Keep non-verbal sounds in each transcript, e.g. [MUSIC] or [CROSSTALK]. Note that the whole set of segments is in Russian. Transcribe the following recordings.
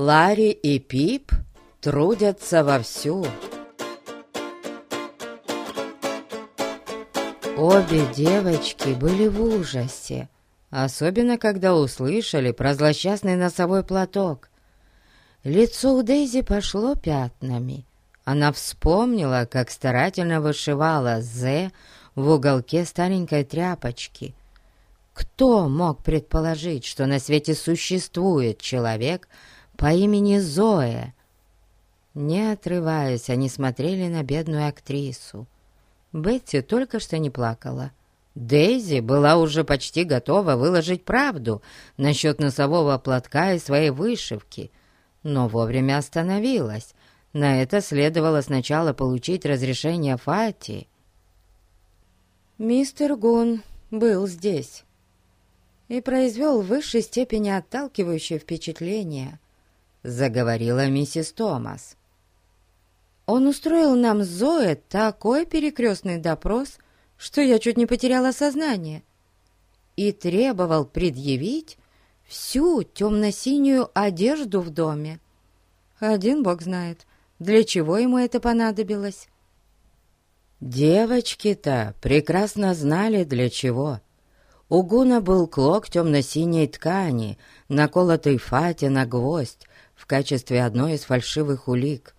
Ларри и Пип трудятся вовсю. Обе девочки были в ужасе, особенно когда услышали про злосчастный носовой платок. Лицо у Дейзи пошло пятнами. Она вспомнила, как старательно вышивала «З» в уголке старенькой тряпочки. Кто мог предположить, что на свете существует человек по имени Зоя? Не отрываясь, они смотрели на бедную актрису. Бетти только что не плакала. Дейзи была уже почти готова выложить правду насчет носового платка и своей вышивки, но вовремя остановилась. На это следовало сначала получить разрешение Фати. Мистер Гун был здесь и произвел в высшей степени отталкивающее впечатление, заговорила миссис Томас. Он устроил нам Зоэ такой перекрестный допрос, что я чуть не потеряла сознание, и требовал предъявить всю темно-синюю одежду в доме. Один бог знает, для чего ему это понадобилось. Девочки-то прекрасно знали, для чего. У Гуна был клок темно-синей ткани, наколотый фате на гвоздь в качестве одной из фальшивых улик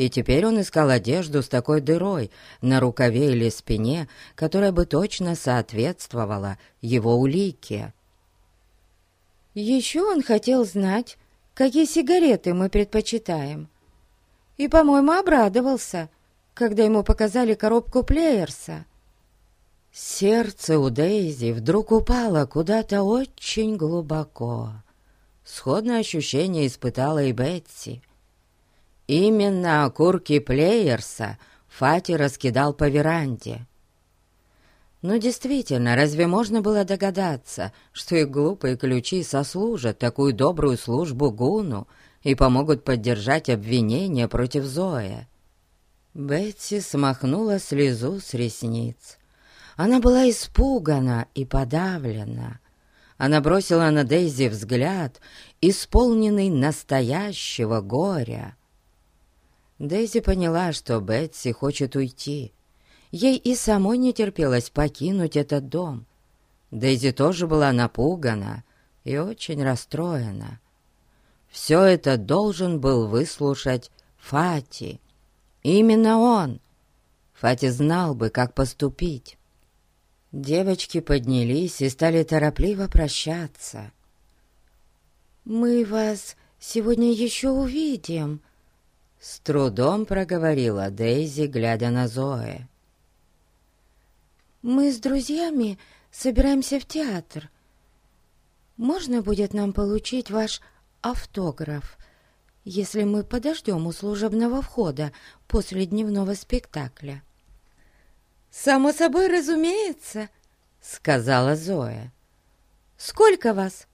и теперь он искал одежду с такой дырой на рукаве или спине, которая бы точно соответствовала его улике. Еще он хотел знать, какие сигареты мы предпочитаем. И, по-моему, обрадовался, когда ему показали коробку Плеерса. Сердце у Дейзи вдруг упало куда-то очень глубоко. Сходное ощущение испытала и Бетси. Именно окурки Плеерса Фати раскидал по веранде. Но действительно, разве можно было догадаться, что их глупые ключи сослужат такую добрую службу Гуну и помогут поддержать обвинение против Зоя? Бетси смахнула слезу с ресниц. Она была испугана и подавлена. Она бросила на Дейзи взгляд, исполненный настоящего горя. Дейзи поняла, что Бетси хочет уйти. Ей и самой не терпелось покинуть этот дом. Дейзи тоже была напугана и очень расстроена. Все это должен был выслушать Фати. Именно он. Фати знал бы, как поступить. Девочки поднялись и стали торопливо прощаться. «Мы вас сегодня еще увидим», с трудом проговорила Дейзи, глядя на Зоэ. «Мы с друзьями собираемся в театр. Можно будет нам получить ваш автограф, если мы подождем у служебного входа после дневного спектакля?» «Само собой разумеется», — сказала Зоя. «Сколько вас?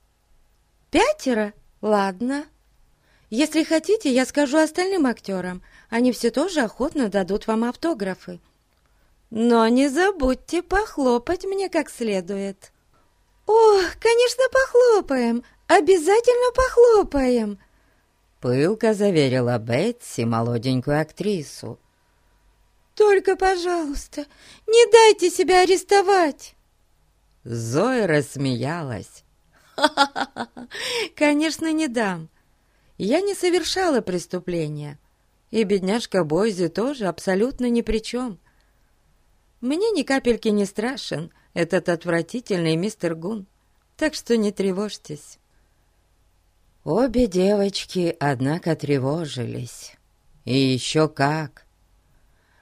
Пятеро? Ладно». Если хотите, я скажу остальным актерам. Они все тоже охотно дадут вам автографы. Но не забудьте похлопать мне как следует. О, конечно, похлопаем. Обязательно похлопаем. Пылко заверила Бетси молоденькую актрису. Только, пожалуйста, не дайте себя арестовать. Зоя рассмеялась. «Ха-ха-ха! [LAUGHS] Конечно, не дам. Я не совершала преступления, и бедняжка Бойзи тоже абсолютно ни при чем. Мне ни капельки не страшен этот отвратительный мистер Гун, так что не тревожьтесь». Обе девочки, однако, тревожились. И еще как!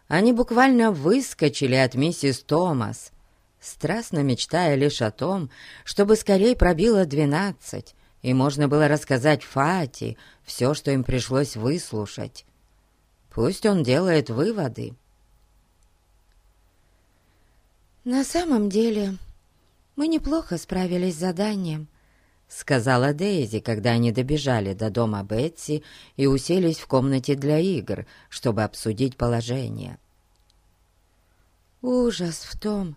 Они буквально выскочили от миссис Томас, страстно мечтая лишь о том, чтобы скорее пробило двенадцать, и можно было рассказать Фати все, что им пришлось выслушать. Пусть он делает выводы. «На самом деле, мы неплохо справились с заданием», — сказала Дейзи, когда они добежали до дома Бетси и уселись в комнате для игр, чтобы обсудить положение. «Ужас в том,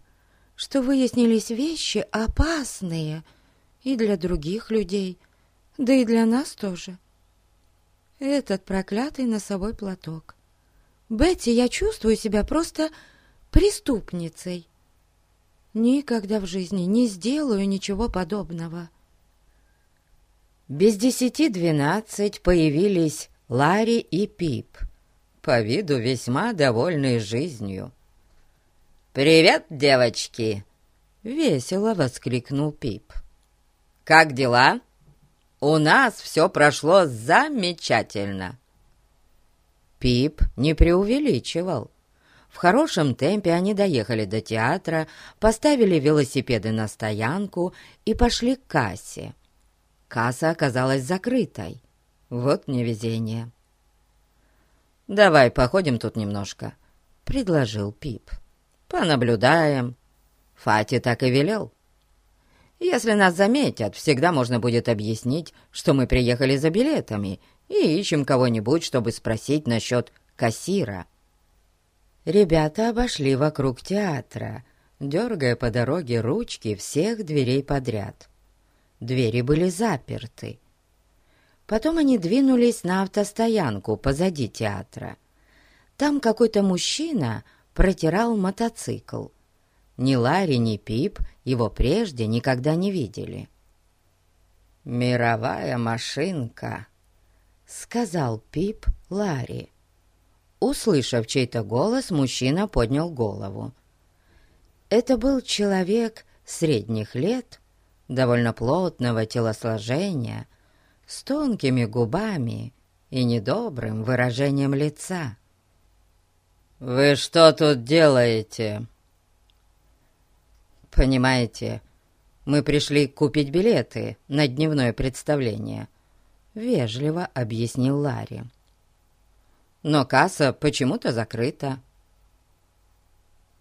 что выяснились вещи опасные», — и для других людей, да и для нас тоже. этот проклятый носовой платок. Бетти, я чувствую себя просто преступницей. Никогда в жизни не сделаю ничего подобного. Без десяти двенадцать появились Ларри и Пип, по виду весьма довольные жизнью. «Привет, девочки!» — весело воскликнул Пип. «Как дела? У нас все прошло замечательно!» Пип не преувеличивал. В хорошем темпе они доехали до театра, поставили велосипеды на стоянку и пошли к кассе. Касса оказалась закрытой. Вот невезение. «Давай походим тут немножко», — предложил Пип. «Понаблюдаем». Фати так и велел. «Если нас заметят, всегда можно будет объяснить, что мы приехали за билетами и ищем кого-нибудь, чтобы спросить насчет кассира». Ребята обошли вокруг театра, дергая по дороге ручки всех дверей подряд. Двери были заперты. Потом они двинулись на автостоянку позади театра. Там какой-то мужчина протирал мотоцикл. Ни Ларри, ни Пип его прежде никогда не видели. «Мировая машинка», — сказал Пип Ларри. Услышав чей-то голос, мужчина поднял голову. Это был человек средних лет, довольно плотного телосложения, с тонкими губами и недобрым выражением лица. «Вы что тут делаете?» «Понимаете, мы пришли купить билеты на дневное представление», — вежливо объяснил Ларри но касса почему-то закрыта».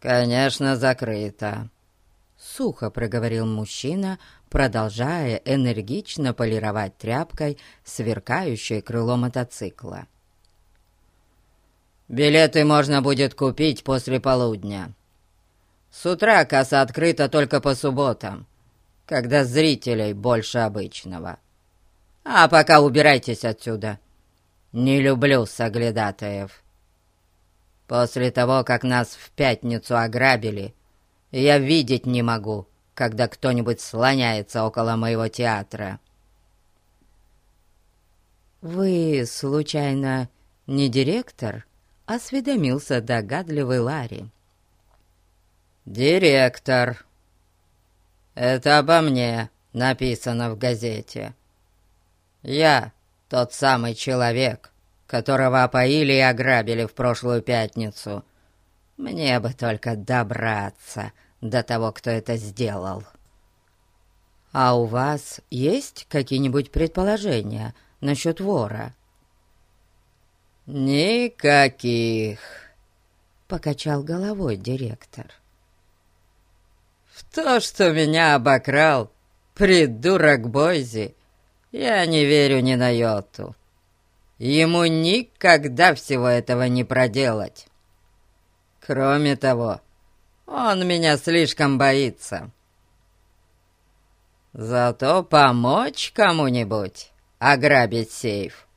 «Конечно, закрыта», — сухо проговорил мужчина, продолжая энергично полировать тряпкой сверкающее крыло мотоцикла. «Билеты можно будет купить после полудня. С утра касса открыта только по субботам, когда зрителей больше обычного. А пока убирайтесь отсюда». Не люблю соглядатаев. После того, как нас в пятницу ограбили, я видеть не могу, когда кто-нибудь слоняется около моего театра. «Вы, случайно, не директор?» — осведомился догадливый Ларри. «Директор. Это обо мне написано в газете. Я тот самый человек, которого опоили и ограбили в прошлую пятницу. Мне бы только добраться до того, кто это сделал. А у вас есть какие-нибудь предположения насчет вора? Никаких, покачал головой директор. В то, что меня обокрал придурок Бойзи, я не верю ни на йоту. Ему никогда всего этого не проделать. Кроме того, он меня слишком боится. Зато помочь кому-нибудь ограбить сейф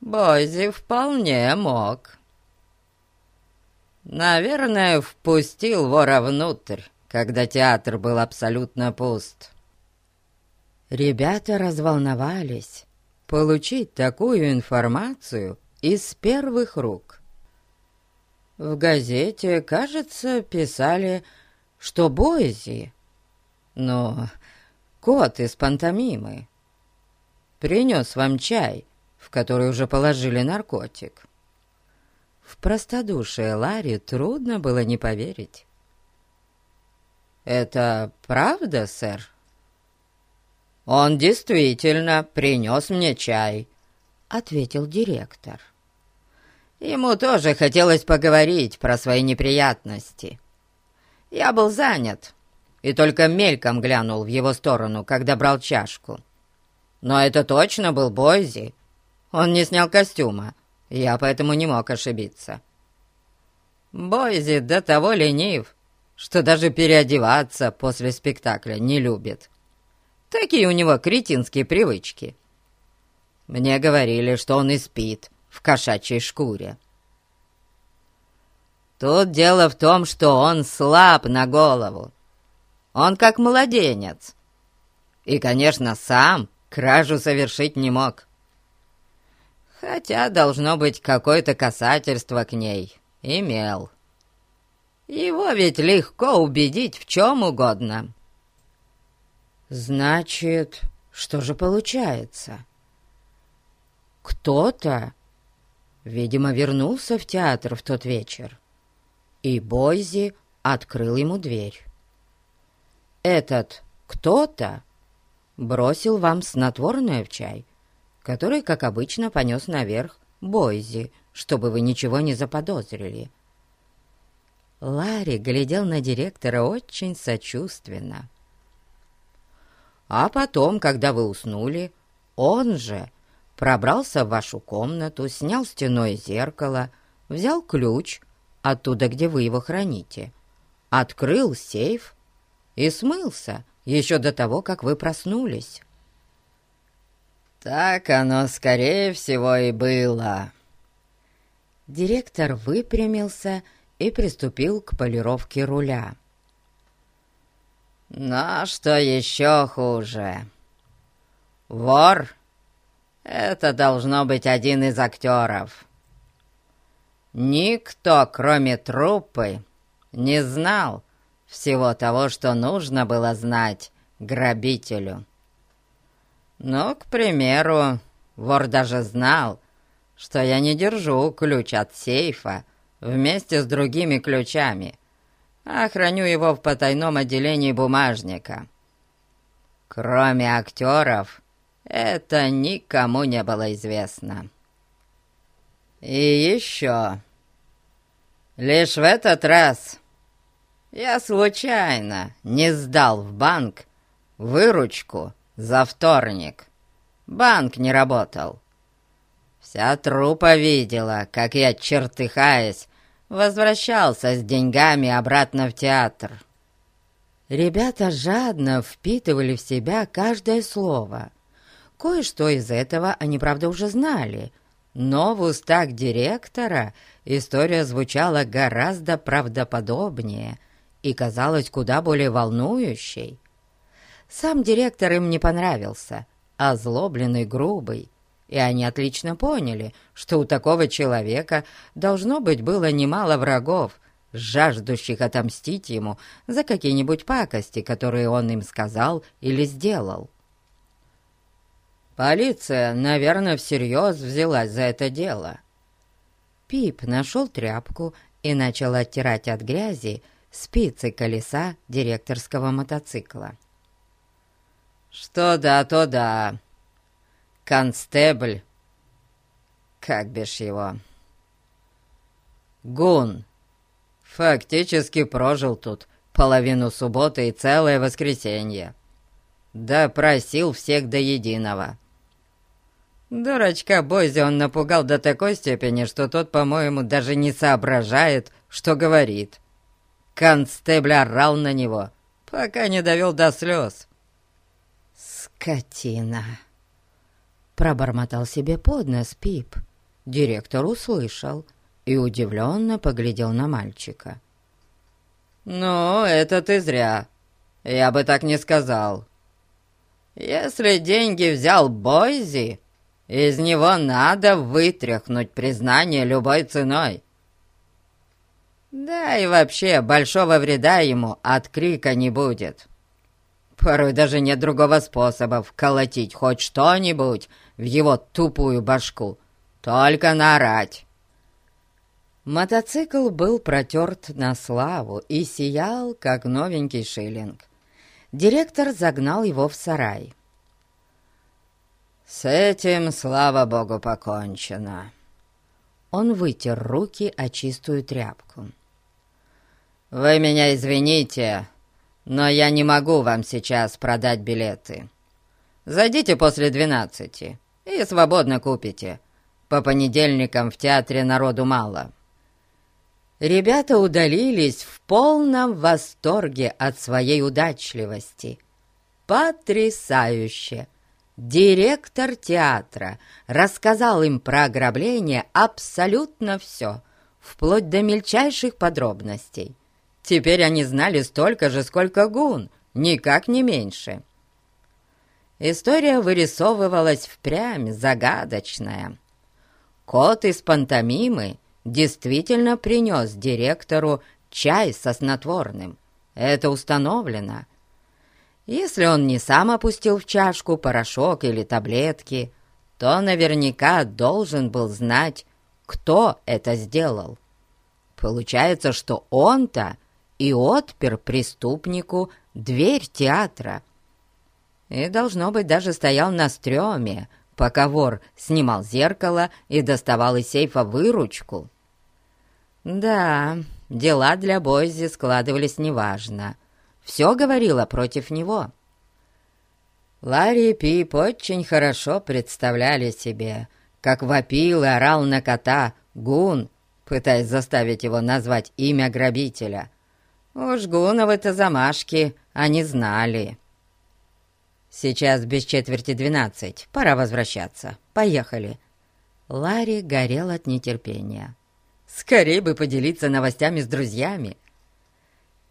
Бойзи вполне мог. Наверное, впустил вора внутрь, когда театр был абсолютно пуст. Ребята разволновались получить такую информацию из первых рук. В газете, кажется, писали, что Бойзи, но кот из пантомимы, принес вам чай, в который уже положили наркотик. В простодушие Ларри трудно было не поверить. «Это правда, сэр?» «Он действительно принес мне чай», — ответил директор. Ему тоже хотелось поговорить про свои неприятности. Я был занят и только мельком глянул в его сторону, когда брал чашку. Но это точно был Бойзи. Он не снял костюма, я поэтому не мог ошибиться. Бойзи до того ленив, что даже переодеваться после спектакля не любит. Такие у него кретинские привычки. Мне говорили, что он и спит в кошачьей шкуре. Тут дело в том, что он слаб на голову. Он как младенец. И, конечно, сам кражу совершить не мог. Хотя, должно быть, какое-то касательство к ней имел. Его ведь легко убедить в чем угодно. Значит, что же получается? Кто-то, видимо, вернулся в театр в тот вечер, и Бойзи открыл ему дверь. Этот кто-то бросил вам снотворное в чай, который, как обычно, понес наверх Бойзи, чтобы вы ничего не заподозрили. Ларри глядел на директора очень сочувственно. А потом, когда вы уснули, он же пробрался в вашу комнату, снял стеное зеркало, взял ключ оттуда, где вы его храните, открыл сейф и смылся еще до того, как вы проснулись. «Так оно, скорее всего, и было». Директор выпрямился и приступил к полировке руля. «Но что еще хуже? Вор — это должно быть один из актеров. Никто, кроме труппы, не знал всего того, что нужно было знать грабителю. Ну, к примеру, вор даже знал, что я не держу ключ от сейфа вместе с другими ключами, а храню его в потайном отделении бумажника. Кроме актеров, это никому не было известно. И еще. Лишь в этот раз я случайно не сдал в банк выручку за вторник. Банк не работал. Вся трупа видела, как я, чертыхаясь, возвращался с деньгами обратно в театр. Ребята жадно впитывали в себя каждое слово. Кое-что из этого они, правда, уже знали, но в устах директора история звучала гораздо правдоподобнее и казалась куда более волнующей. Сам директор им не понравился, озлобленный, грубый, и они отлично поняли, что у такого человека должно быть было немало врагов, жаждущих отомстить ему за какие-нибудь пакости, которые он им сказал или сделал. Полиция, наверное, всерьез взялась за это дело. Пип нашел тряпку и начал оттирать от грязи спицы колеса директорского мотоцикла. «Что да, то да», констебль, как бишь его, Гун, фактически прожил тут половину субботы и целое воскресенье. Да просил всех до единого. Дурачка Бойзи он напугал до такой степени, что тот, по-моему, даже не соображает, что говорит. Констебль орал на него, пока не довел до слез. «Скотина!» Пробормотал себе под нос Пип. Директор услышал и удивленно поглядел на мальчика. «Ну, это ты зря. Я бы так не сказал. Если деньги взял Бойзи, из него надо вытряхнуть признание любой ценой. Да и вообще, большого вреда ему от крика не будет. Порой даже нет другого способа вколотить хоть что-нибудь в его тупую башку. Только наорать. Мотоцикл был протерт на славу и сиял, как новенький шиллинг. Директор загнал его в сарай. «С этим, слава богу, покончено». Он вытер руки о чистую тряпку. «Вы меня извините, но я не могу вам сейчас продать билеты. Зайдите после двенадцати и свободно купите. По понедельникам в театре народу мало». Ребята удалились в полном восторге от своей удачливости. Потрясающе! Директор театра рассказал им про ограбление абсолютно все, вплоть до мельчайших подробностей. Теперь они знали столько же, сколько Гун, никак не меньше. История вырисовывалась впрямь загадочная. Кот из пантомимы действительно принес директору чай со снотворным. Это установлено. Если он не сам опустил в чашку порошок или таблетки, то наверняка должен был знать, кто это сделал. Получается, что он-то и отпер преступнику дверь театра и, должно быть, даже стоял на стреме, пока вор снимал зеркало и доставал из сейфа выручку. Да, дела для Бойзи складывались неважно. Все говорило против него. Ларри и Пип очень хорошо представляли себе, как вопил и орал на кота Гун, пытаясь заставить его назвать имя грабителя. Уж Гуновы-то замашки они знали. «Сейчас без четверти двенадцать. Пора возвращаться. Поехали». Ларри горел от нетерпения. «Скорей бы поделиться новостями с друзьями».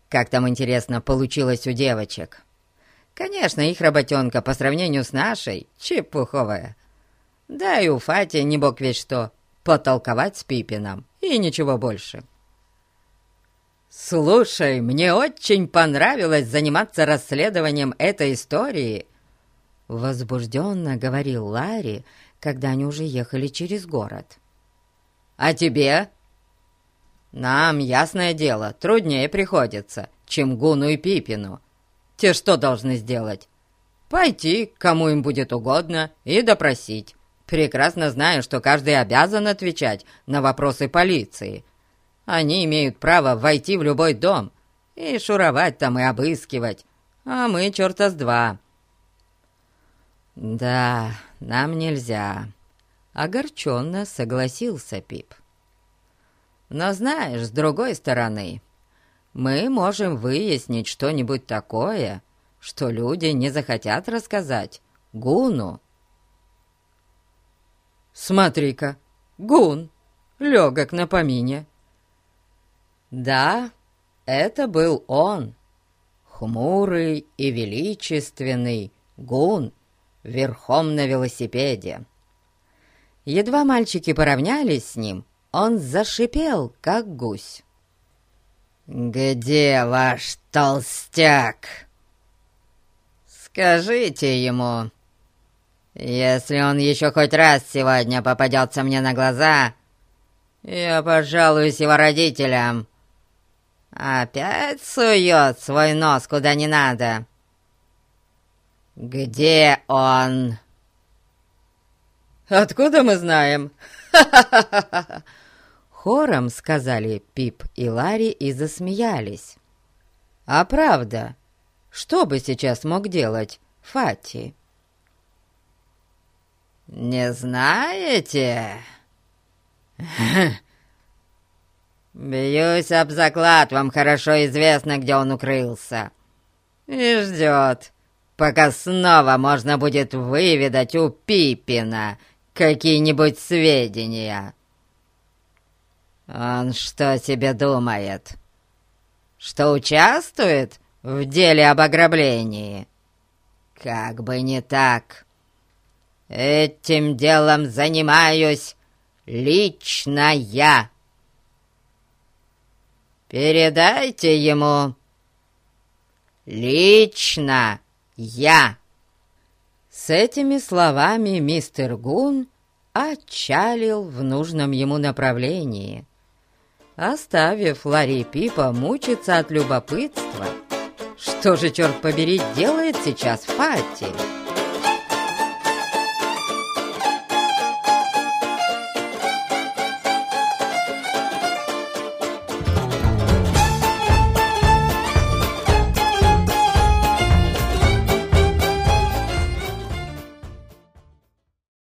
«Как там, интересно, получилось у девочек?» «Конечно, их работенка по сравнению с нашей чепуховая. Да и у Фати не бог ведь что, потолковать с Пипином, и ничего больше». «Слушай, мне очень понравилось заниматься расследованием этой истории», — возбужденно говорил Ларри, когда они уже ехали через город. «А тебе?» «Нам, ясное дело, труднее приходится, чем Гуну и Пипину. Те что должны сделать? Пойти, кому им будет угодно, и допросить, прекрасно зная, что каждый обязан отвечать на вопросы полиции» Они имеют право войти в любой дом и шуровать там и обыскивать, а мы черта с два». «Да, нам нельзя», — огорченно согласился Пип. «Но знаешь, с другой стороны, мы можем выяснить что-нибудь такое, что люди не захотят рассказать Гуну». «Смотри-ка, Гун, легок на помине», да, это был он, хмурый и величественный гун верхом на велосипеде. Едва мальчики поравнялись с ним, он зашипел, как гусь. «Где ваш толстяк? Скажите ему, если он еще хоть раз сегодня попадется мне на глаза, я пожалуюсь его родителям, Опять сует свой нос куда не надо. Где он? Откуда мы знаем? [LAUGHS] Хором сказали Пип и Ларри и засмеялись. А правда, что бы сейчас мог делать Фати? «Не знаете?» [LAUGHS] «Бьюсь об заклад, вам хорошо известно, где он укрылся. И ждет, пока снова можно будет выведать у Пипина какие-нибудь сведения». «Он что себе думает? Что участвует в деле об ограблении?» «Как бы не так. Этим делом занимаюсь лично я». Передайте ему лично я». С этими словами мистер Гун отчалил в нужном ему направлении, оставив Ларри Пипа мучиться от любопытства. Что же, черт побери, делает сейчас Фати?